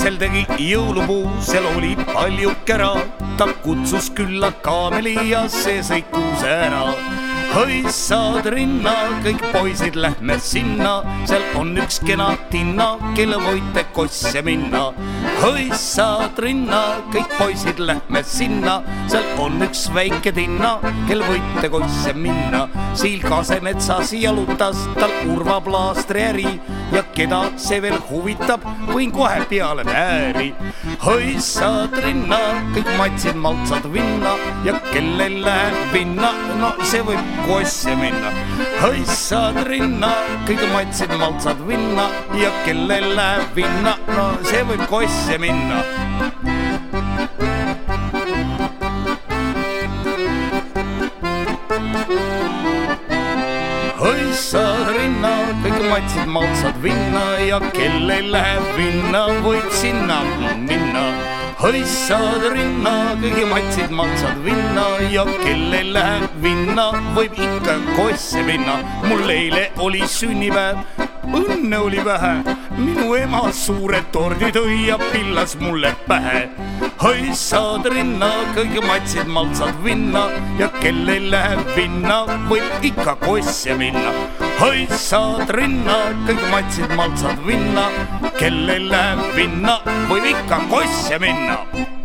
Peeter tegi jõulupuu, seal oli palju kära, ta kutsus külla kaameli ja see sõi kuuse ära hõissad rinna, kõik poisid, lähme sinna, seal on üks kena tinna, kelle võite kosse minna. hõissad rinna, kõik poisid, lähme sinna, seal on üks väike tinna, kel võite kosse minna. Siil Kasemetsas jalutas tal Urva Plaastri äri ja keda see veel huvitab, võin kohe peale pääri. hõissad rinna, kõik matsid, maltsad vinna ja kellel läheb vinna, no see võib kosse minna. hõissad rinna, kõik matsid, maltsad vinna ja kellel läheb vinna, no see võib kosse minna. hõissad rinna, kõik matsid, maltsad vinna ja kellel läheb vinna, võib sinna minna hõissad rinna, kõigi matsid, maltsad vinna ja kellel läheb vinna, võib ikka kosse minna. mul eile oli sünnipäev, õnne oli vähe, minu ema suure tordi tõi ja pillas mulle pähe. hõissad rinna, kõigi matsid, maltsad vinna ja kellel läheb vinna, võib ikka kosse minna. Hõissad rinna, kõik matsid, maltsad vinna, kellel läheb vinna, võib ikka kosse minna